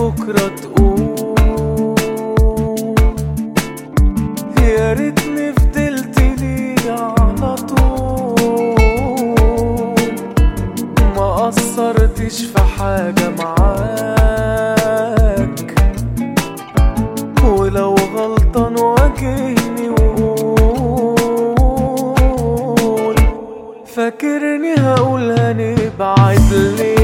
بكرة تقول يا ريتني فضلت لي على طول. ما قصرتش في حاجة معاك. ولو غلطان واجهني وقول. فاكرني هقول هنبعد ليه؟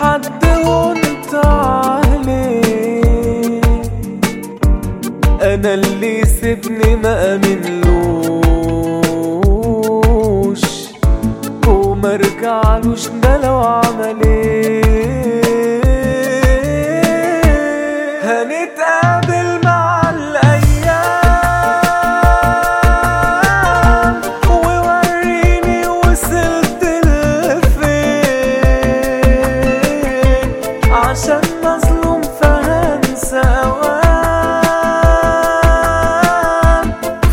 حد وانت عليه. أنا اللي سيبني ما أمنلوش وما ارجعلوش ده لو عمل إيه عشان مظلوم فهنسى اوام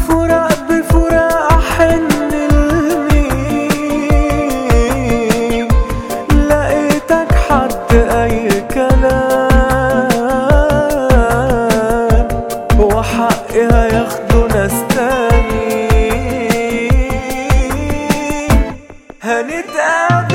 فراق بفراق أحن المين لقيتك حد أي كلام. وحقها ياخدوا ناس تاني هنتقابل